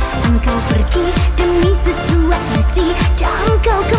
Engkau pergi demi sesuatu sih, jangan kau